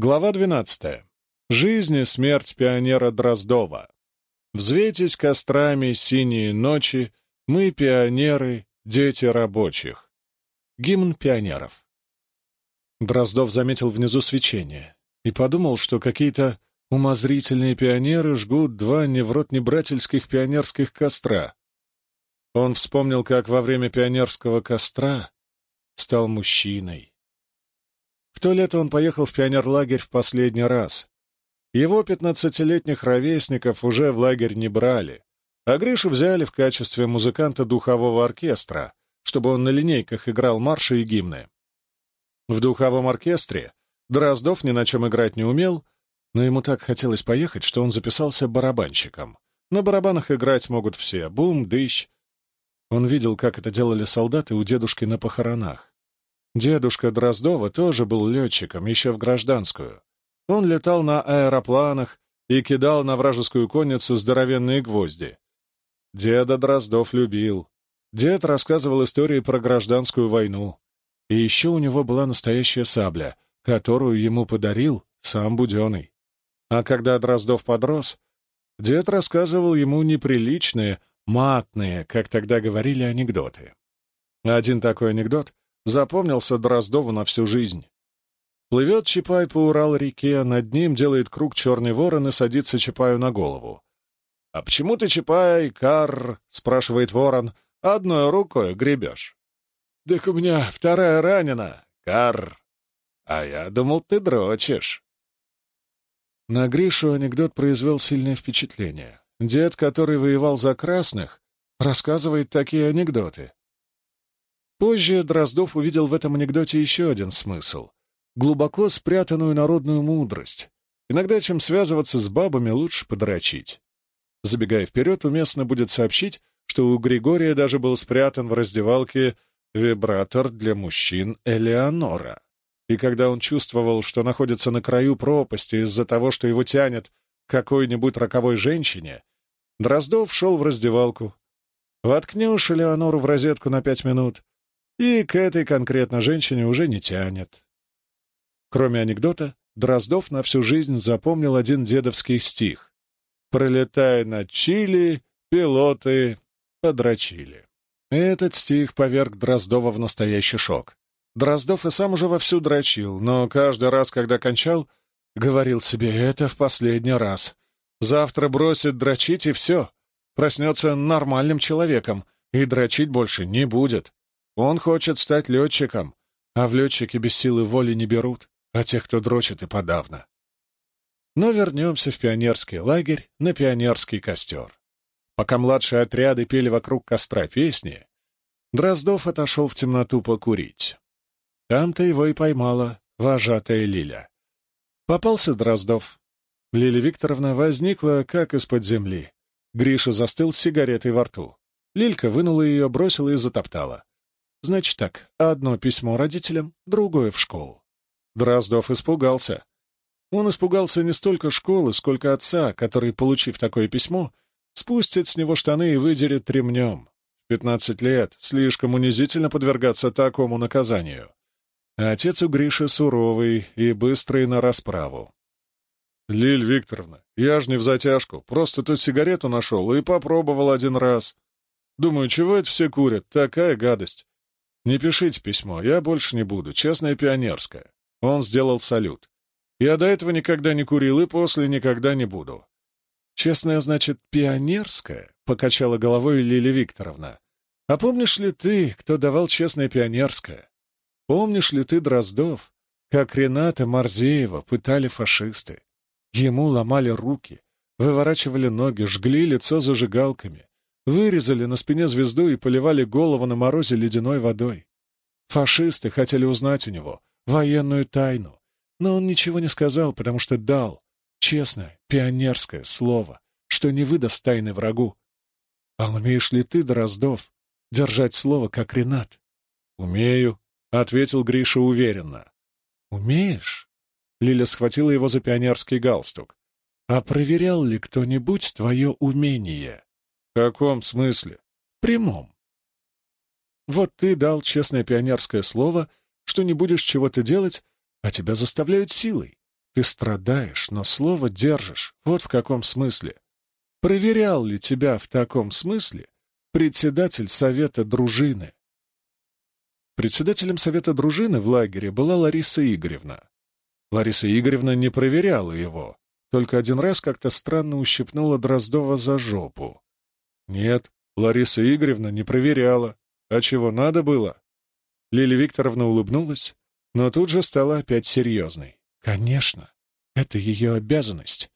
Глава 12. Жизнь и смерть пионера Дроздова. Взвейтесь кострами синие ночи, мы пионеры, дети рабочих. Гимн пионеров. Дроздов заметил внизу свечение и подумал, что какие-то умозрительные пионеры жгут два ни в рот ни брательских пионерских костра. Он вспомнил, как во время пионерского костра стал мужчиной. В то лето он поехал в пионерлагерь в последний раз. Его пятнадцатилетних ровесников уже в лагерь не брали, а Гришу взяли в качестве музыканта духового оркестра, чтобы он на линейках играл марши и гимны. В духовом оркестре Дроздов ни на чем играть не умел, но ему так хотелось поехать, что он записался барабанщиком. На барабанах играть могут все — бум, дыщ. Он видел, как это делали солдаты у дедушки на похоронах. Дедушка Дроздова тоже был летчиком, еще в гражданскую. Он летал на аэропланах и кидал на вражескую конницу здоровенные гвозди. Деда Дроздов любил. Дед рассказывал истории про гражданскую войну. И еще у него была настоящая сабля, которую ему подарил сам Буденный. А когда Дроздов подрос, дед рассказывал ему неприличные, матные, как тогда говорили, анекдоты. Один такой анекдот запомнился Дроздову на всю жизнь. Плывет Чапай по Урал-реке, над ним делает круг черный ворон и садится Чапаю на голову. «А почему ты, Чапай, кар?» — спрашивает ворон. «Одной рукой гребешь». «Так у меня вторая ранена, кар. А я думал, ты дрочишь». На Гришу анекдот произвел сильное впечатление. Дед, который воевал за красных, рассказывает такие анекдоты. Позже Дроздов увидел в этом анекдоте еще один смысл — глубоко спрятанную народную мудрость. Иногда, чем связываться с бабами, лучше подрочить. Забегая вперед, уместно будет сообщить, что у Григория даже был спрятан в раздевалке вибратор для мужчин Элеонора. И когда он чувствовал, что находится на краю пропасти из-за того, что его тянет к какой-нибудь роковой женщине, Дроздов шел в раздевалку. Воткнешь Элеонору в розетку на пять минут, и к этой конкретно женщине уже не тянет. Кроме анекдота, Дроздов на всю жизнь запомнил один дедовский стих. «Пролетая над Чили, пилоты подрочили». Этот стих поверг Дроздова в настоящий шок. Дроздов и сам уже вовсю дрочил, но каждый раз, когда кончал, говорил себе «это в последний раз». Завтра бросит дрочить, и все. Проснется нормальным человеком, и дрочить больше не будет. Он хочет стать летчиком, а в летчики без силы воли не берут, а тех, кто дрочит, и подавно. Но вернемся в пионерский лагерь на пионерский костер. Пока младшие отряды пели вокруг костра песни, Дроздов отошел в темноту покурить. Там-то его и поймала вожатая Лиля. Попался Дроздов. Лиля Викторовна возникла, как из-под земли. Гриша застыл с сигаретой во рту. Лилька вынула ее, бросила и затоптала. Значит так, одно письмо родителям, другое в школу. Дроздов испугался. Он испугался не столько школы, сколько отца, который, получив такое письмо, спустит с него штаны и выдерет ремнем. В пятнадцать лет слишком унизительно подвергаться такому наказанию. А отец у Гриши суровый и быстрый на расправу. «Лиль Викторовна, я ж не в затяжку, просто тут сигарету нашел и попробовал один раз. Думаю, чего это все курят? Такая гадость. «Не пишите письмо, я больше не буду, честное пионерское». Он сделал салют. «Я до этого никогда не курил и после никогда не буду». «Честное, значит, пионерское?» — покачала головой Лилия Викторовна. «А помнишь ли ты, кто давал честное пионерское? Помнишь ли ты, Дроздов, как Рената Марзеева пытали фашисты? Ему ломали руки, выворачивали ноги, жгли лицо зажигалками, Вырезали на спине звезду и поливали голову на морозе ледяной водой. Фашисты хотели узнать у него военную тайну, но он ничего не сказал, потому что дал честное, пионерское слово, что не выдаст тайны врагу. А умеешь ли ты, Дроздов, держать слово, как Ренат? «Умею», — ответил Гриша уверенно. «Умеешь?» — Лиля схватила его за пионерский галстук. «А проверял ли кто-нибудь твое умение?» «В каком смысле?» «Прямом. Вот ты дал честное пионерское слово, что не будешь чего-то делать, а тебя заставляют силой. Ты страдаешь, но слово держишь. Вот в каком смысле. Проверял ли тебя в таком смысле председатель совета дружины? Председателем совета дружины в лагере была Лариса Игоревна. Лариса Игоревна не проверяла его, только один раз как-то странно ущипнула Дроздова за жопу. Нет, Лариса Игоревна не проверяла. А чего надо было? Лилия Викторовна улыбнулась, но тут же стала опять серьезной. Конечно, это ее обязанность.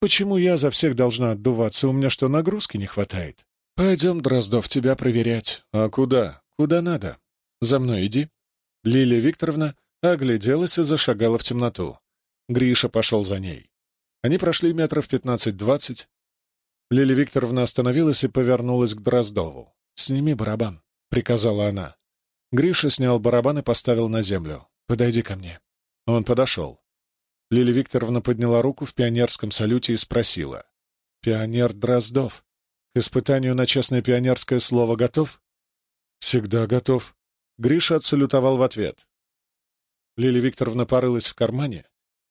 Почему я за всех должна отдуваться? У меня что, нагрузки не хватает? Пойдем, Дроздов, тебя проверять. А куда? Куда надо? За мной иди. Лилия Викторовна огляделась и зашагала в темноту. Гриша пошел за ней. Они прошли метров пятнадцать-двадцать. Лилия Викторовна остановилась и повернулась к Дроздову. «Сними барабан», — приказала она. Гриша снял барабан и поставил на землю. «Подойди ко мне». Он подошел. Лилия Викторовна подняла руку в пионерском салюте и спросила. «Пионер Дроздов, к испытанию на честное пионерское слово готов?» «Всегда готов». Гриша отсалютовал в ответ. Лилия Викторовна порылась в кармане,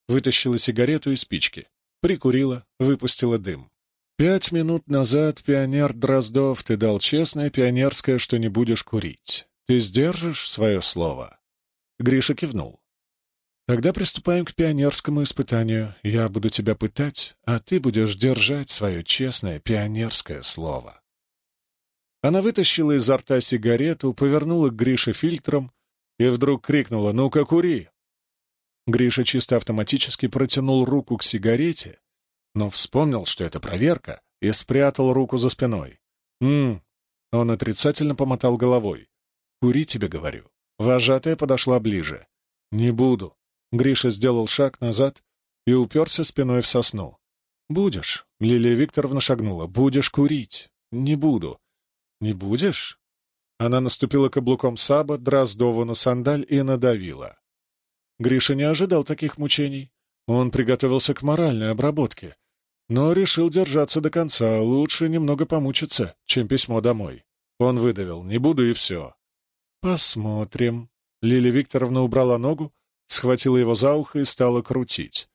вытащила сигарету и спички, прикурила, выпустила дым. «Пять минут назад, пионер Дроздов, ты дал честное пионерское, что не будешь курить. Ты сдержишь свое слово?» Гриша кивнул. «Тогда приступаем к пионерскому испытанию. Я буду тебя пытать, а ты будешь держать свое честное пионерское слово». Она вытащила изо рта сигарету, повернула к Грише фильтром и вдруг крикнула «Ну-ка, кури!». Гриша чисто автоматически протянул руку к сигарете, но вспомнил, что это проверка, и спрятал руку за спиной. «М-м-м», он отрицательно помотал головой. «Кури тебе, говорю». Вожатая подошла ближе. «Не буду». Гриша сделал шаг назад и уперся спиной в сосну. «Будешь», — Лилия Викторовна шагнула, — «будешь курить». «Не буду». «Не будешь?» Она наступила каблуком саба, Дроздову на сандаль и надавила. Гриша не ожидал таких мучений. Он приготовился к моральной обработке, но решил держаться до конца, лучше немного помучиться, чем письмо домой. Он выдавил «не буду» и все. «Посмотрим». Лилия Викторовна убрала ногу, схватила его за ухо и стала крутить.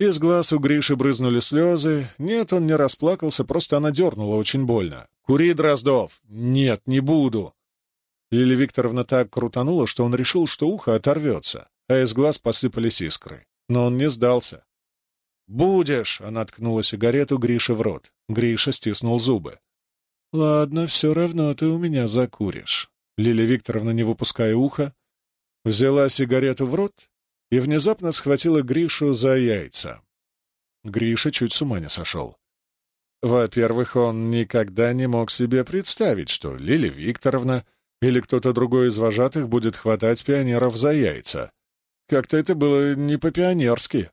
Из глаз у Гриши брызнули слезы. Нет, он не расплакался, просто она дернула очень больно. «Кури, Дроздов!» «Нет, не буду!» Лилия Викторовна так крутанула, что он решил, что ухо оторвется, а из глаз посыпались искры. Но он не сдался. «Будешь!» — она ткнула сигарету Грише в рот. Гриша стиснул зубы. «Ладно, все равно ты у меня закуришь». Лилия Викторовна, не выпуская уха, взяла сигарету в рот и внезапно схватила Гришу за яйца. Гриша чуть с ума не сошел. Во-первых, он никогда не мог себе представить, что Лилия Викторовна или кто-то другой из вожатых будет хватать пионеров за яйца. Как-то это было не по-пионерски.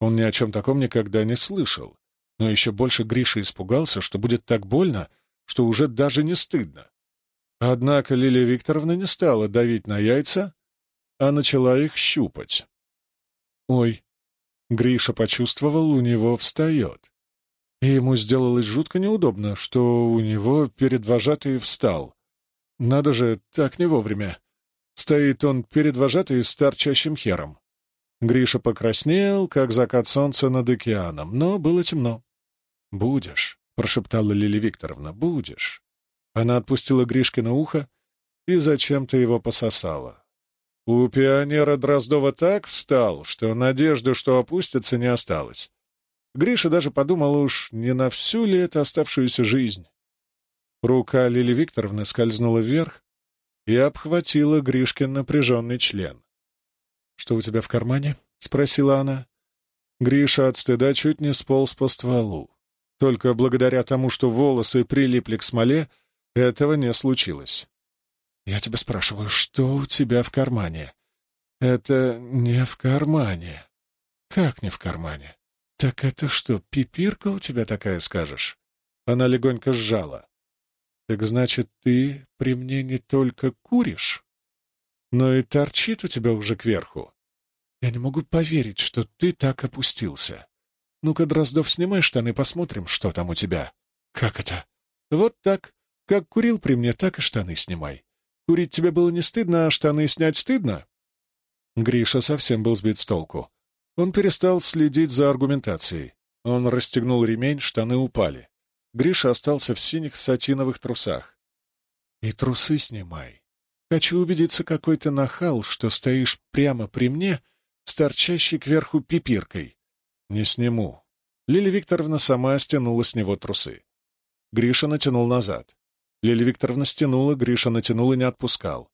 Он ни о чем таком никогда не слышал. Но еще больше Гриша испугался, что будет так больно, что уже даже не стыдно. Однако Лилия Викторовна не стала давить на яйца, а начала их щупать. Ой, Гриша почувствовал, у него встает. И ему сделалось жутко неудобно, что у него перед вожатой встал. Надо же, так не вовремя. Стоит он перед вожатой с торчащим хером. Гриша покраснел, как закат солнца над океаном, но было темно. «Будешь», — прошептала Лилия Викторовна, — «будешь». Она отпустила Гришкина ухо и зачем-то его пососала. У пионера Дроздова так встал, что надежды, что опустится, не осталось. Гриша даже подумал уж, не на всю ли это оставшуюся жизнь. Рука Лили Викторовны скользнула вверх и обхватила Гришкин напряженный член. «Что у тебя в кармане?» — спросила она. Гриша от стыда чуть не сполз по стволу. Только благодаря тому, что волосы прилипли к смоле, этого не случилось. «Я тебя спрашиваю, что у тебя в кармане?» «Это не в кармане». «Как не в кармане?» «Так это что, пипирка у тебя такая, скажешь?» Она легонько сжала. «Так значит, ты при мне не только куришь?» Но и торчит у тебя уже кверху. Я не могу поверить, что ты так опустился. Ну-ка, Дроздов, снимай штаны, посмотрим, что там у тебя. Как это? Вот так. Как курил при мне, так и штаны снимай. Курить тебе было не стыдно, а штаны снять стыдно? Гриша совсем был сбит с толку. Он перестал следить за аргументацией. Он расстегнул ремень, штаны упали. Гриша остался в синих сатиновых трусах. «И трусы снимай. Хочу убедиться, какой ты нахал, что стоишь прямо при мне с торчащей кверху пипиркой. Не сниму». Лилия Викторовна сама стянула с него трусы. Гриша натянул назад. Лилия Викторовна стянула, Гриша натянул и не отпускал.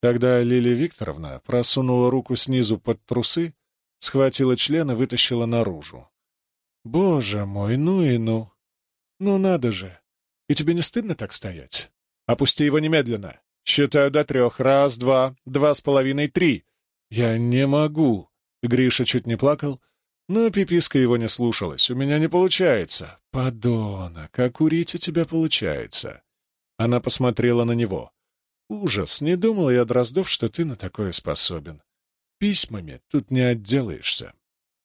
Тогда Лилия Викторовна просунула руку снизу под трусы, схватила член и вытащила наружу. «Боже мой, ну и ну! Ну надо же! И тебе не стыдно так стоять? Опусти его немедленно! Считаю до трех. Раз, два, два с половиной, три!» «Я не могу!» Гриша чуть не плакал, но пиписка его не слушалась. «У меня не получается!» «Подонок, а курить у тебя получается!» Она посмотрела на него. «Ужас! Не думал я, Дроздов, что ты на такое способен. Письмами тут не отделаешься.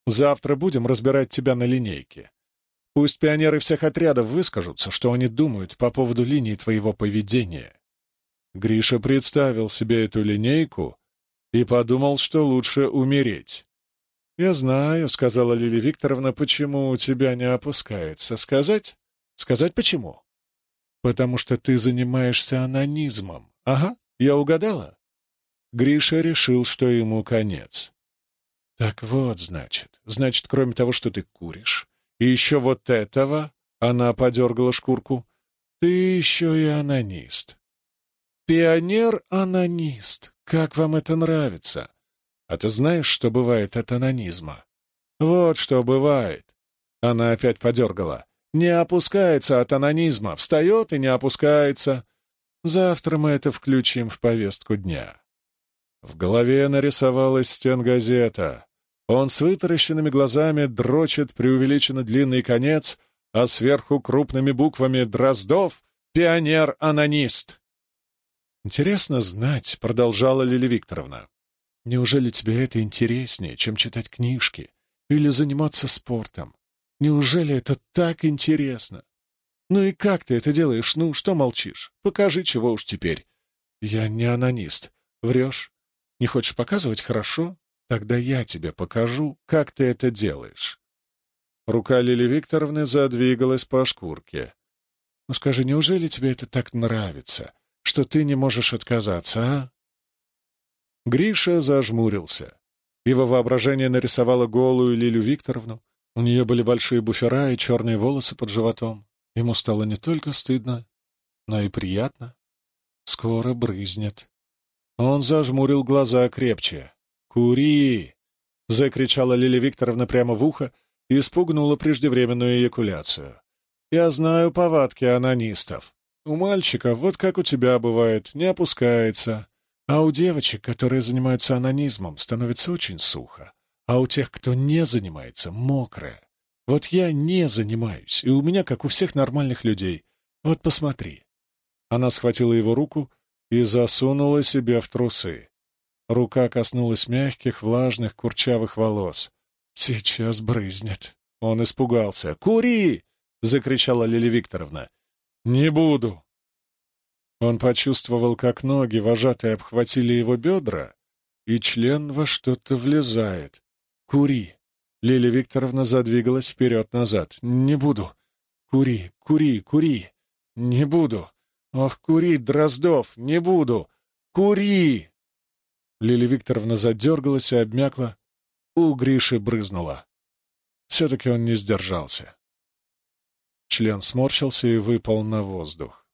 Завтра будем разбирать тебя на линейке. Пусть пионеры всех отрядов выскажутся, что они думают по поводу линии твоего поведения. Гриша представил себе эту линейку и подумал, что лучше умереть. «Я знаю», — сказала Лилия Викторовна, — «почему у тебя не опускается. Сказать? Сказать почему?» «Потому что ты занимаешься анонизмом. Ага, я угадала?» Гриша решил, что ему конец. «Так вот, значит. Значит, кроме того, что ты куришь, и еще вот этого...» — она подергала шкурку. «Ты еще и анонист». «Пионер-анонист. Как вам это нравится? А ты знаешь, что бывает от анонизма?» «Вот что бывает». Она опять подергала. «Не опускается от анонизма. Встает и не опускается. Завтра мы это включим в повестку дня». В голове нарисовалась стенгазета. Он с вытаращенными глазами дрочит преувеличенно длинный конец, а сверху крупными буквами «Дроздов» — «Пионер-анонист». «Интересно знать», — продолжала Лили Викторовна. «Неужели тебе это интереснее, чем читать книжки или заниматься спортом? Неужели это так интересно? Ну и как ты это делаешь? Ну, что молчишь? Покажи, чего уж теперь». «Я не анонист. Врешь. Не хочешь показывать? Хорошо. Тогда я тебе покажу, как ты это делаешь. Рука Лили Викторовны задвигалась по шкурке. «Ну скажи, неужели тебе это так нравится, что ты не можешь отказаться, а?» Гриша зажмурился. Его воображение нарисовало голую Лилю Викторовну. У нее были большие буфера и черные волосы под животом. Ему стало не только стыдно, но и приятно. Скоро брызнет. Он зажмурил глаза крепче. «Кури!» — закричала Лилия Викторовна прямо в ухо и испугнула преждевременную эякуляцию. «Я знаю повадки анонистов. У мальчиков, вот как у тебя бывает, не опускается, а у девочек, которые занимаются анонизмом, становится очень сухо, а у тех, кто не занимается, мокрое. Вот я не занимаюсь, и у меня, как у всех нормальных людей. Вот посмотри». Она схватила его руку и засунула себе в трусы. Рука коснулась мягких, влажных, курчавых волос. «Сейчас брызнет». Он испугался. «Кури!» — закричала Лилия Викторовна. «Не буду». Он почувствовал, как ноги, вожатые, обхватили его бедра, и член во что-то влезает. «Кури!» Лилия Викторовна задвигалась вперед-назад. «Не буду. Кури, кури, кури. Не буду. «Ох, кури, Дроздов, не буду! Кури!» Лилия Викторовна задергалась и обмякла. У Гриши брызнула. Все-таки он не сдержался. Член сморщился и выпал на воздух.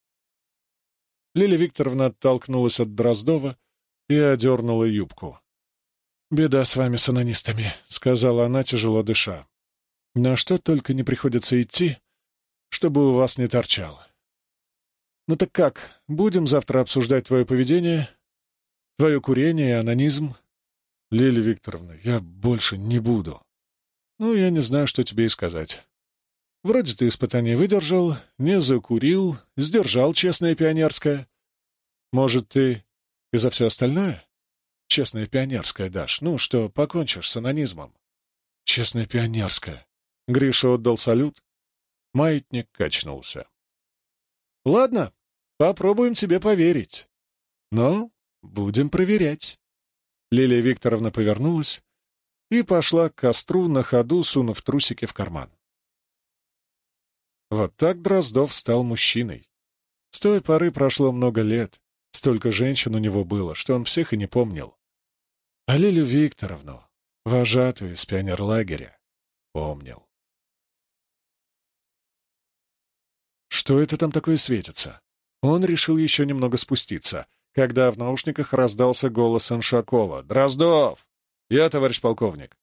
Лилия Викторовна оттолкнулась от Дроздова и одернула юбку. «Беда с вами, с анонистами», — сказала она, тяжело дыша. «На что только не приходится идти, чтобы у вас не торчало. «Ну так как, будем завтра обсуждать твое поведение, твое курение и анонизм?» «Лилия Викторовна, я больше не буду». «Ну, я не знаю, что тебе и сказать. Вроде ты испытание выдержал, не закурил, сдержал честное пионерское. Может, ты и за все остальное? Честное пионерское дашь, ну, что покончишь с анонизмом?» «Честное пионерское». Гриша отдал салют. Маятник качнулся. Ладно, попробуем тебе поверить. Но будем проверять. Лилия Викторовна повернулась и пошла к костру на ходу, сунув трусики в карман. Вот так Дроздов стал мужчиной. С той поры прошло много лет, столько женщин у него было, что он всех и не помнил. А Лилю Викторовну, вожатую из пионерлагеря, помнил. Что это там такое светится? Он решил еще немного спуститься, когда в наушниках раздался голос Аншакова. «Дроздов! Я, товарищ полковник!»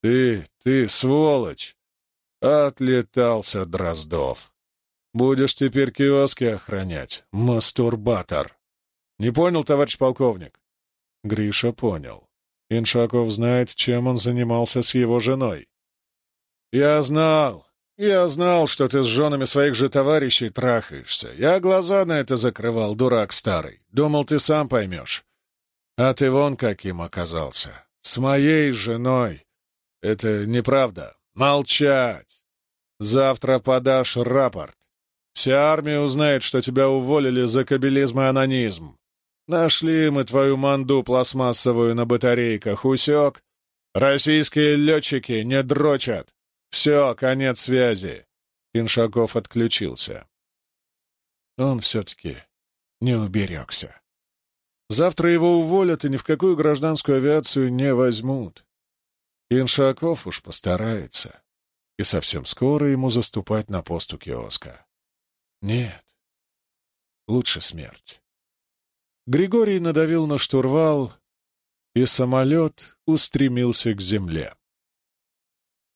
«Ты, ты, сволочь!» Отлетался Дроздов. «Будешь теперь киоски охранять, мастурбатор!» «Не понял, товарищ полковник?» Гриша понял. Иншаков знает, чем он занимался с его женой. «Я знал, я знал, что ты с женами своих же товарищей трахаешься. Я глаза на это закрывал, дурак старый. Думал, ты сам поймешь. А ты вон каким оказался. С моей женой. Это неправда. Молчать. Завтра подашь рапорт. Вся армия узнает, что тебя уволили за кабелизм и анонизм. Нашли мы твою манду пластмассовую на батарейках, усек? Российские летчики не дрочат. Все, конец связи. Иншаков отключился. Он все-таки не уберегся. Завтра его уволят и ни в какую гражданскую авиацию не возьмут. Иншаков уж постарается. И совсем скоро ему заступать на пост у киоска. Нет, лучше смерть. Григорий надавил на штурвал, и самолет устремился к земле.